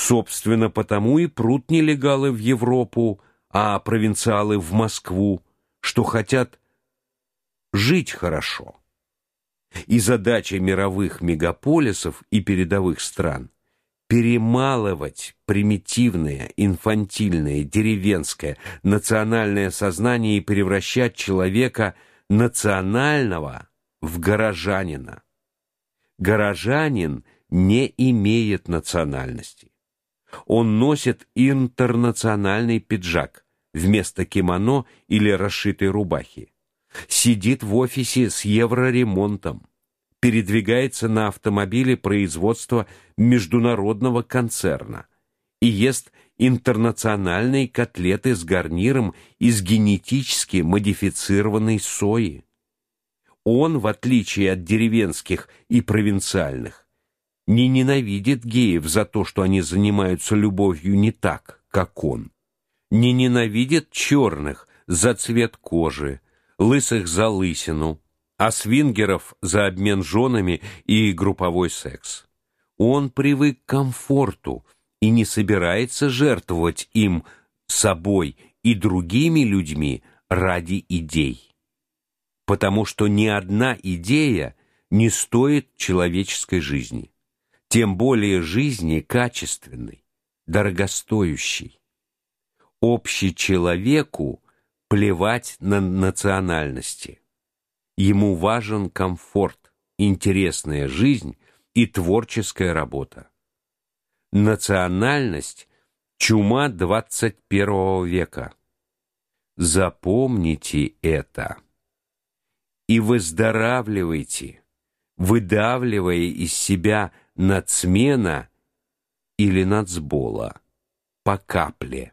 Собственно, потому и прут нелегалы в Европу, а провинциалы в Москву, что хотят жить хорошо. И задача мировых мегаполисов и передовых стран перемалывать примитивное, инфантильное, деревенское национальное сознание и превращать человека национального в горожанина. Горожанин не имеет национальности. Он носит интернациональный пиджак вместо кимоно или расшитой рубахи. Сидит в офисе с евроремонтом передвигается на автомобиле производства международного концерна и ест интернациональные котлеты с гарниром из генетически модифицированной сои. Он, в отличие от деревенских и провинциальных, не ненавидит геев за то, что они занимаются любовью не так, как он. Не ненавидит черных за цвет кожи, лысых за лысину, а свингеров за обмен женами и групповой секс. Он привык к комфорту и не собирается жертвовать им собой и другими людьми ради идей. Потому что ни одна идея не стоит человеческой жизни, тем более жизни качественной, дорогостоящей. Общечеловеку плевать на национальности. Ему важен комфорт, интересная жизнь и творческая работа. Национальность чума 21 века. Запомните это. И выздоравливайте, выдавливая из себя нацмена или нацбола по капле.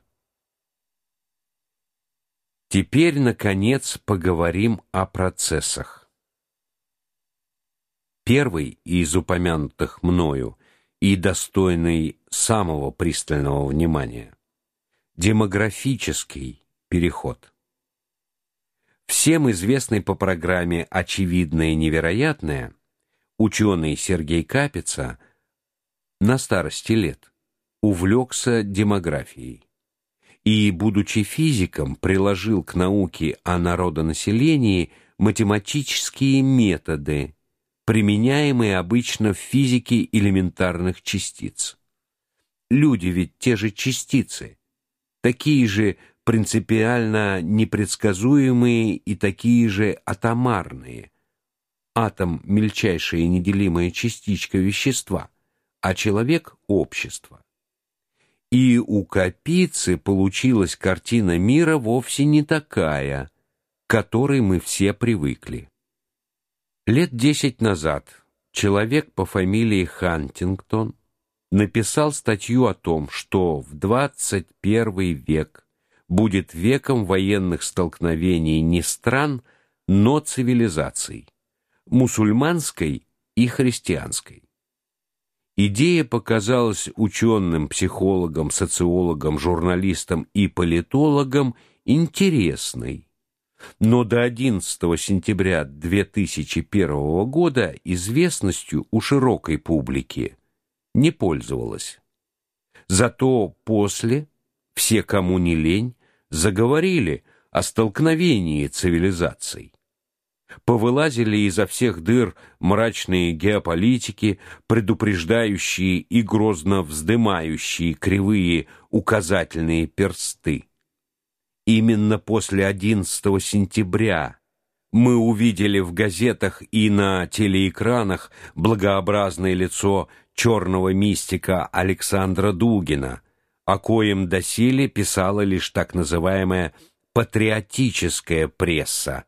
Теперь наконец поговорим о процессах. Первый из упомянутых мною и достойный самого пристального внимания демографический переход. Всем известный по программе очевидное и невероятное ученый Сергей Капица на старости лет увлекся демографией и, будучи физиком, приложил к науке о народонаселении математические методы, применяемые обычно в физике элементарных частиц. Люди ведь те же частицы, такие же принципиально непредсказуемые и такие же атомарные. Атом мельчайшая неделимая частичка вещества, а человек общество. И у Капицы получилась картина мира вовсе не такая, к которой мы все привыкли. Лет десять назад человек по фамилии Хантингтон написал статью о том, что в 21 век будет веком военных столкновений не стран, но цивилизаций, мусульманской и христианской. Идея показалась ученым, психологам, социологам, журналистам и политологам интересной. Но до 11 сентября 2001 года известностью у широкой публики не пользовалась. Зато после все, кому не лень, заговорили о столкновении цивилизаций повылазили изо всех дыр мрачные геополитики, предупреждающие и грозно вздымающие кривые указательные персты. Именно после 11 сентября мы увидели в газетах и на телеэкранах благообразное лицо черного мистика Александра Дугина, о коем доселе писала лишь так называемая патриотическая пресса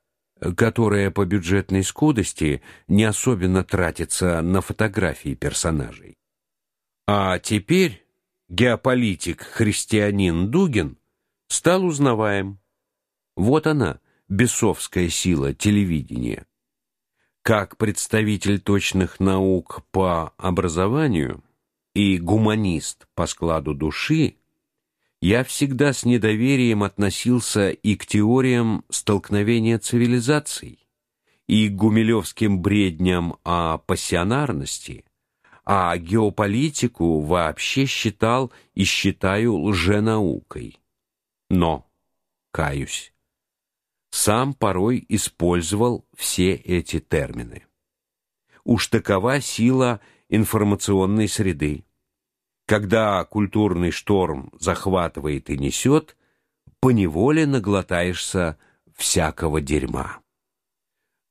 которая по бюджетной скудости не особенно тратится на фотографии персонажей. А теперь геополитик-христианин Дугин стал узнаваем. Вот она, бесовская сила телевидения. Как представитель точных наук по образованию и гуманист по складу души, я всегда с недоверием относился и к теориям столкновения цивилизаций, и к гумилевским бредням о пассионарности, а геополитику вообще считал и считаю лженаукой. Но, каюсь, сам порой использовал все эти термины. Уж такова сила информационной среды. Когда культурный шторм захватывает и несет, поневоле наглотаешься всякого дерьма.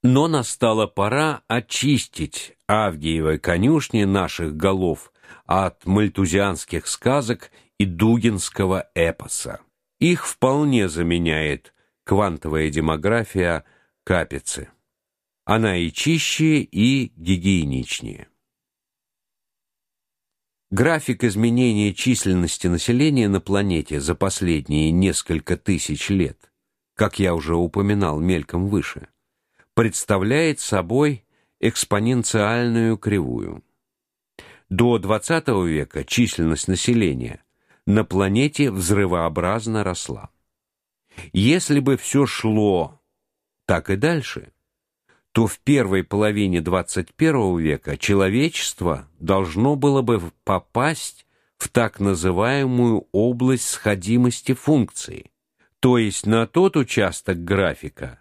Но настала пора очистить Авгиевой конюшни наших голов от мальтузианских сказок и дугинского эпоса. Их вполне заменяет квантовая демография Капицы. Она и чище, и гигиеничнее. График изменения численности населения на планете за последние несколько тысяч лет, как я уже упоминал мельком выше, представляет собой экспоненциальную кривую. До XX века численность населения на планете взрывообразно росла. Если бы все шло так и дальше, то в первой половине 21 века человечество должно было бы попасть в так называемую область сходимости функции, то есть на тот участок графика,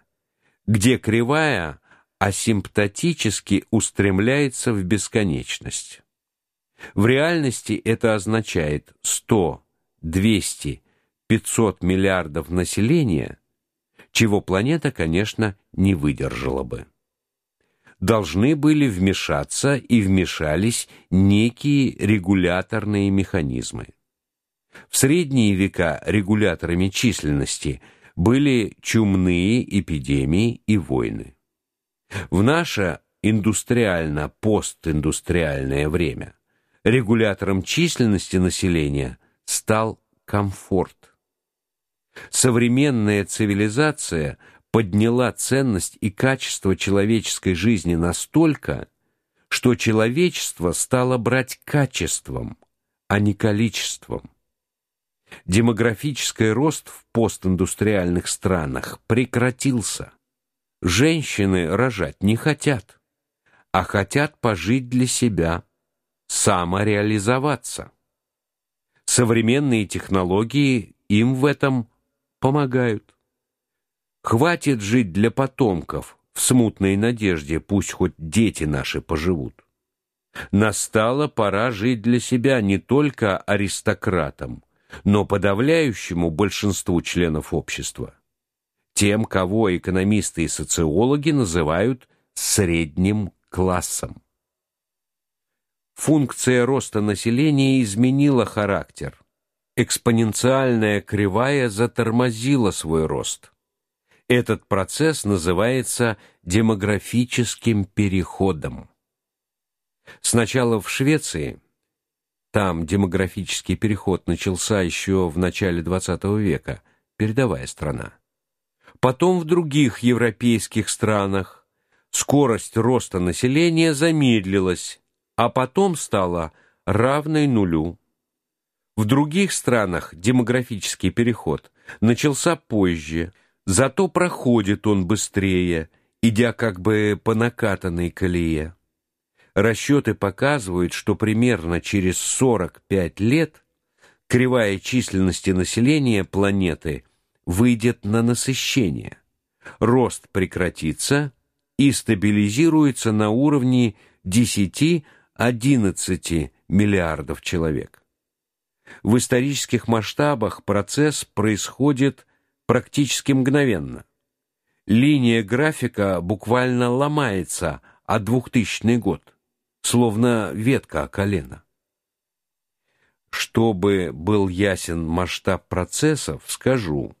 где кривая асимптотически устремляется в бесконечность. В реальности это означает 100, 200, 500 миллиардов населения, чего планета, конечно, не выдержала бы должны были вмешаться и вмешались некие регуляторные механизмы. В средние века регуляторами численности были чумные эпидемии и войны. В наше индустриально-постиндустриальное время регулятором численности населения стал комфорт. Современная цивилизация подняла ценность и качество человеческой жизни настолько, что человечество стало брать качеством, а не количеством. Демографический рост в постиндустриальных странах прекратился. Женщины рожать не хотят, а хотят пожить для себя, самореализоваться. Современные технологии им в этом помогают. Хватит жить для потомков в смутной надежде, пусть хоть дети наши поживут. Настала пора жить для себя не только аристократам, но подавляющему большинству членов общества, тем, кого экономисты и социологи называют средним классом. Функция роста населения изменила характер. Экспоненциальная кривая затормозила свой рост. Этот процесс называется демографическим переходом. Сначала в Швеции, там демографический переход начался еще в начале XX века, передовая страна. Потом в других европейских странах скорость роста населения замедлилась, а потом стала равной нулю. В других странах демографический переход начался позже – Зато проходит он быстрее, идя как бы по накатанной колее. Расчеты показывают, что примерно через 45 лет кривая численности населения планеты выйдет на насыщение. Рост прекратится и стабилизируется на уровне 10-11 миллиардов человек. В исторических масштабах процесс происходит практически мгновенно. Линия графика буквально ломается о 2000 год, словно ветка о колено. Чтобы был ясен масштаб процессов, скажу,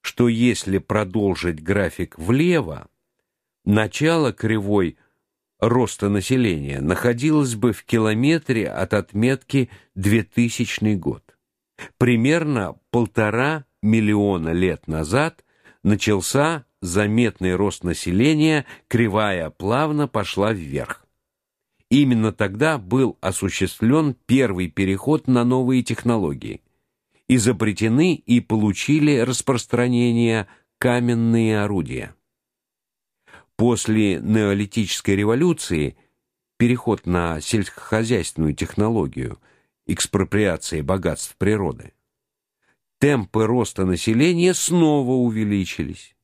что если продолжить график влево, начало кривой роста населения находилось бы в километре от отметки 2000 год. Примерно полтора миллиона лет назад начался заметный рост населения, кривая плавно пошла вверх. Именно тогда был осуществлен первый переход на новые технологии. Изобретены и получили распространение каменные орудия. После неолитической революции переход на сельскохозяйственную технологию, экспроприации богатств природы. Темпы роста населения снова увеличились.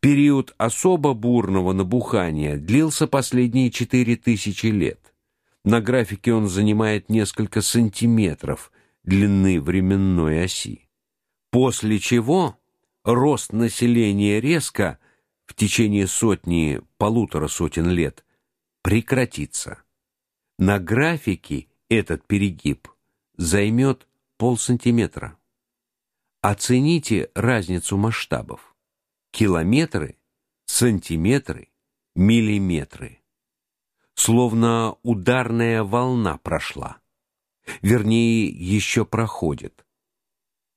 Период особо бурного набухания длился последние четыре тысячи лет. На графике он занимает несколько сантиметров длины временной оси. После чего рост населения резко в течение сотни полутора сотен лет прекратится. На графике этот перегиб займет полсантиметра. Оцените разницу масштабов. Километры, сантиметры, миллиметры. Словно ударная волна прошла. Вернее, еще проходит.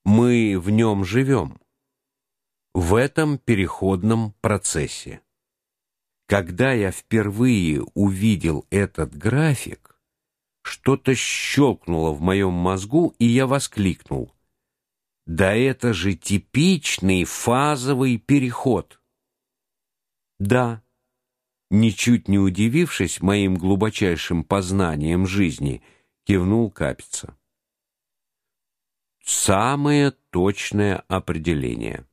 Мы в нем живем. В этом переходном процессе. Когда я впервые увидел этот график, что-то щелкнуло в моем мозгу, и я воскликнул: "Да это же типичный фазовый переход". Да. Ничуть не удивившись моим глубочайшим познанием жизни, кивнул Капица. Самое точное определение.